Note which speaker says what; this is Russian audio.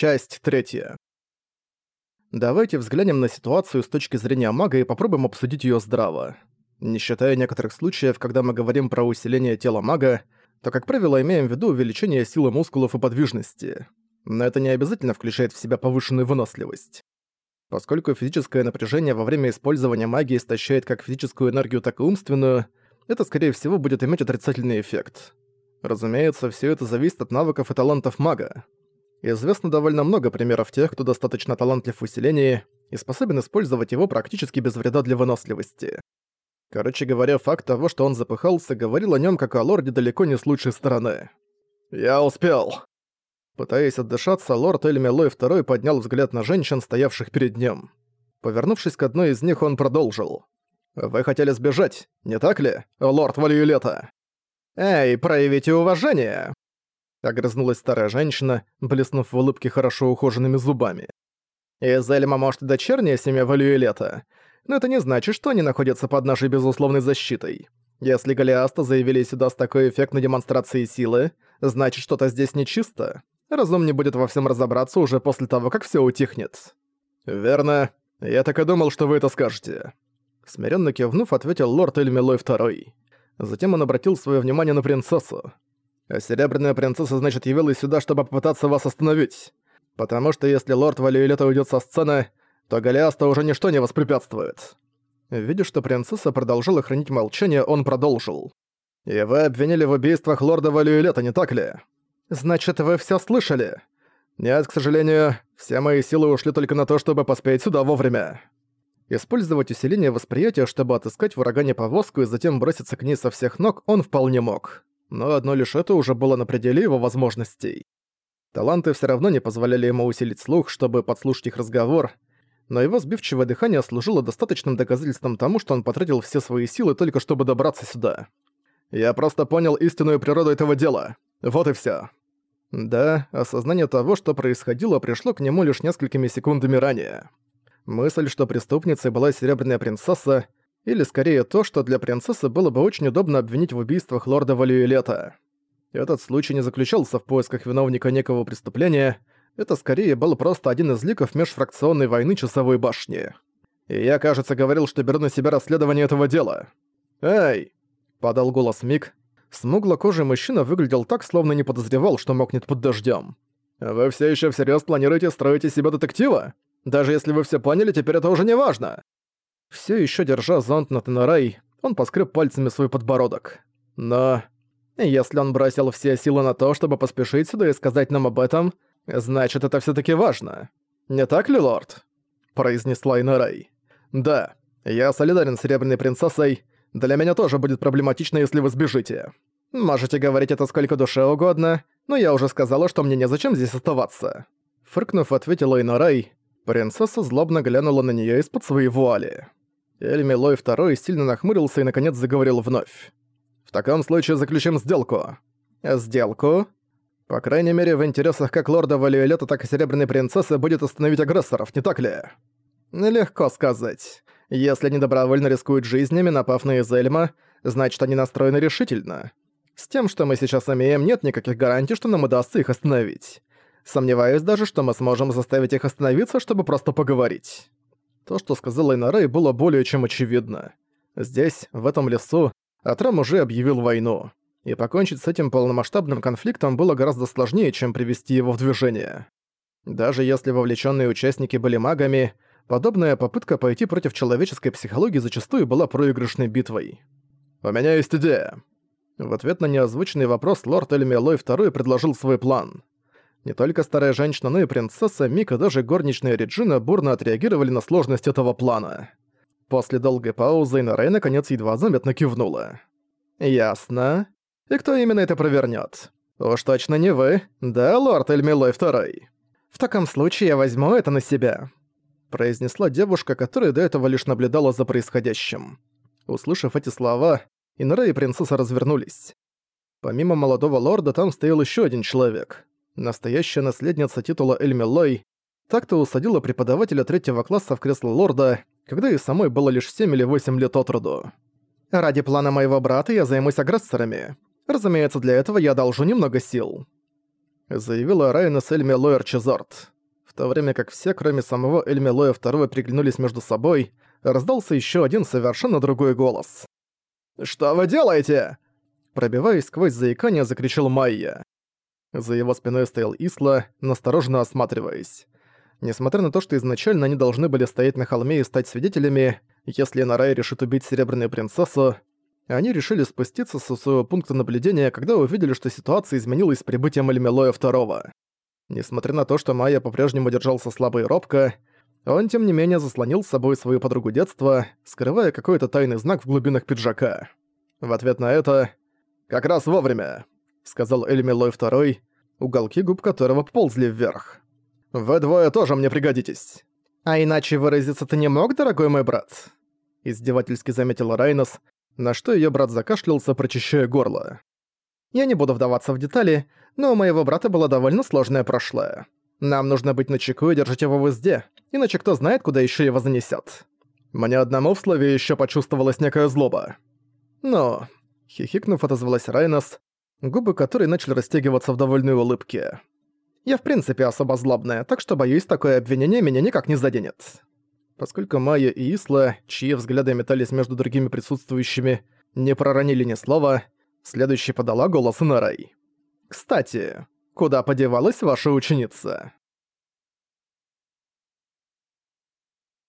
Speaker 1: Часть третья. Давайте взглянем на ситуацию с точки зрения мага и попробуем обсудить её здраво. Не считая некоторых случаев, когда мы говорим про усиление тела мага, то, как правило, имеем в виду увеличение силы мускулов и подвижности. Но это не обязательно включает в себя повышенную выносливость. Поскольку физическое напряжение во время использования магии истощает как физическую энергию, так и умственную, это, скорее всего, будет иметь отрицательный эффект. Разумеется, всё это зависит от навыков и талантов мага. Известно довольно много примеров тех, кто достаточно талантлив в усилении и способен использовать его практически без вреда для выносливости. Короче говоря, факт того, что он запыхался, говорил о нем как о лорде далеко не с лучшей стороны. «Я успел!» Пытаясь отдышаться, лорд Эльмилой II поднял взгляд на женщин, стоявших перед ним. Повернувшись к одной из них, он продолжил. «Вы хотели сбежать, не так ли, лорд Валюлета?» «Эй, проявите уважение!» Огрызнулась старая женщина, блеснув в улыбке хорошо ухоженными зубами. «Из Эльма, может, дочерняя семья Валюэлета, но это не значит, что они находятся под нашей безусловной защитой. Если Голиаста заявили сюда с такой эффектной демонстрацией силы, значит, что-то здесь нечисто. Разумнее будет во всем разобраться уже после того, как все утихнет». «Верно. Я так и думал, что вы это скажете». Смиренно кивнув, ответил лорд Эльмилой II. Затем он обратил свое внимание на принцессу. А Серебряная принцесса, значит, явилась сюда, чтобы попытаться вас остановить. Потому что если лорд Валюэлета уйдет со сцены, то Голиаста уже ничто не воспрепятствует». Видя, что принцесса продолжала хранить молчание, он продолжил. «И вы обвинили в убийствах лорда Валюэлета, не так ли? Значит, вы все слышали?» «Нет, к сожалению, все мои силы ушли только на то, чтобы поспеть сюда вовремя». Использовать усиление восприятия, чтобы отыскать в урагане повозку и затем броситься к ней со всех ног, он вполне мог. Но одно лишь это уже было на пределе его возможностей. Таланты все равно не позволяли ему усилить слух, чтобы подслушать их разговор, но его сбивчивое дыхание служило достаточным доказательством тому, что он потратил все свои силы только чтобы добраться сюда. «Я просто понял истинную природу этого дела. Вот и всё». Да, осознание того, что происходило, пришло к нему лишь несколькими секундами ранее. Мысль, что преступницей была Серебряная Принцесса, или скорее то, что для принцессы было бы очень удобно обвинить в убийствах лорда Валюэлета. Этот случай не заключался в поисках виновника некого преступления, это скорее был просто один из ликов межфракционной войны Часовой башни. И я, кажется, говорил, что беру на себя расследование этого дела. «Эй!» — подал голос Мик. Смуглокожий мужчина выглядел так, словно не подозревал, что мокнет под дождем. «Вы все еще всерьез планируете строить из себя детектива? Даже если вы все поняли, теперь это уже не важно!» Все еще держа зонт на Тенорай, он поскреб пальцами свой подбородок. Но... Если он бросил все силы на то, чтобы поспешить сюда и сказать нам об этом, значит, это все таки важно. Не так ли, лорд?» произнесла Инорай. «Да, я солидарен с Серебряной Принцессой. Для меня тоже будет проблематично, если вы сбежите. Можете говорить это сколько душе угодно, но я уже сказала, что мне незачем здесь оставаться». Фыркнув, ответила Инорай. Принцесса злобно глянула на нее из-под своей вуали. Эльмилой II сильно нахмурился и наконец заговорил вновь. «В таком случае заключим сделку». «Сделку?» По крайней мере, в интересах как лорда Валюэлета, так и Серебряной Принцессы будет остановить агрессоров, не так ли? Легко сказать. Если они добровольно рискуют жизнями, напав на Изельма, значит, они настроены решительно. С тем, что мы сейчас имеем, нет никаких гарантий, что нам удастся их остановить. Сомневаюсь даже, что мы сможем заставить их остановиться, чтобы просто поговорить. То, что сказала Инарей, было более чем очевидно. Здесь, в этом лесу, Атрам уже объявил войну. И покончить с этим полномасштабным конфликтом было гораздо сложнее, чем привести его в движение. Даже если вовлеченные участники были магами, подобная попытка пойти против человеческой психологии зачастую была проигрышной битвой. «У меня есть идея». В ответ на неозвученный вопрос лорд Эльмиэлой II предложил свой план. Не только старая женщина, но и принцесса Мика, даже горничная Реджина бурно отреагировали на сложность этого плана. После долгой паузы Инарей наконец едва заметно кивнула. «Ясно. И кто именно это провернёт? Уж точно не вы, да, лорд Эльмилой Второй? В таком случае я возьму это на себя», произнесла девушка, которая до этого лишь наблюдала за происходящим. Услышав эти слова, Инара и принцесса развернулись. Помимо молодого лорда там стоял ещё один человек настоящая наследница титула Эльмилой, так-то усадила преподавателя третьего класса в кресло лорда, когда и самой было лишь 7 или 8 лет от роду. «Ради плана моего брата я займусь агрессорами. Разумеется, для этого я должу немного сил». заявила Райнес Эльми Лоер Чезорт. В то время как все, кроме самого Эльми Лоя II, приглянулись между собой, раздался еще один совершенно другой голос. «Что вы делаете?» Пробиваясь сквозь заикание, закричал Майя. За его спиной стоял Исла, настороженно осматриваясь. Несмотря на то, что изначально они должны были стоять на холме и стать свидетелями, если Нарай решит убить Серебряную Принцессу, они решили спуститься со своего пункта наблюдения, когда увидели, что ситуация изменилась с прибытием Эльмелоя II. Несмотря на то, что Майя по-прежнему держался слабо и робко, он, тем не менее, заслонил с собой свою подругу детства, скрывая какой-то тайный знак в глубинах пиджака. В ответ на это «Как раз вовремя», — сказал Эльмилой II, уголки губ которого ползли вверх. «Вы двое тоже мне пригодитесь». «А иначе выразиться ты не мог, дорогой мой брат?» Издевательски заметила Райнос, на что её брат закашлялся, прочищая горло. «Я не буду вдаваться в детали, но у моего брата было довольно сложное прошлое. Нам нужно быть начеку и держать его в узде, иначе кто знает, куда ещё его занесёт». Мне одному в слове ещё почувствовалась некая злоба. «Ну...» — хихикнув, отозвалась Райнос, губы которой начали растягиваться в довольной улыбке. «Я в принципе особо злобная, так что, боюсь, такое обвинение меня никак не заденет». Поскольку Майя и Исла, чьи взгляды метались между другими присутствующими, не проронили ни слова, следующий подала голос Нарай. «Кстати, куда подевалась ваша ученица?»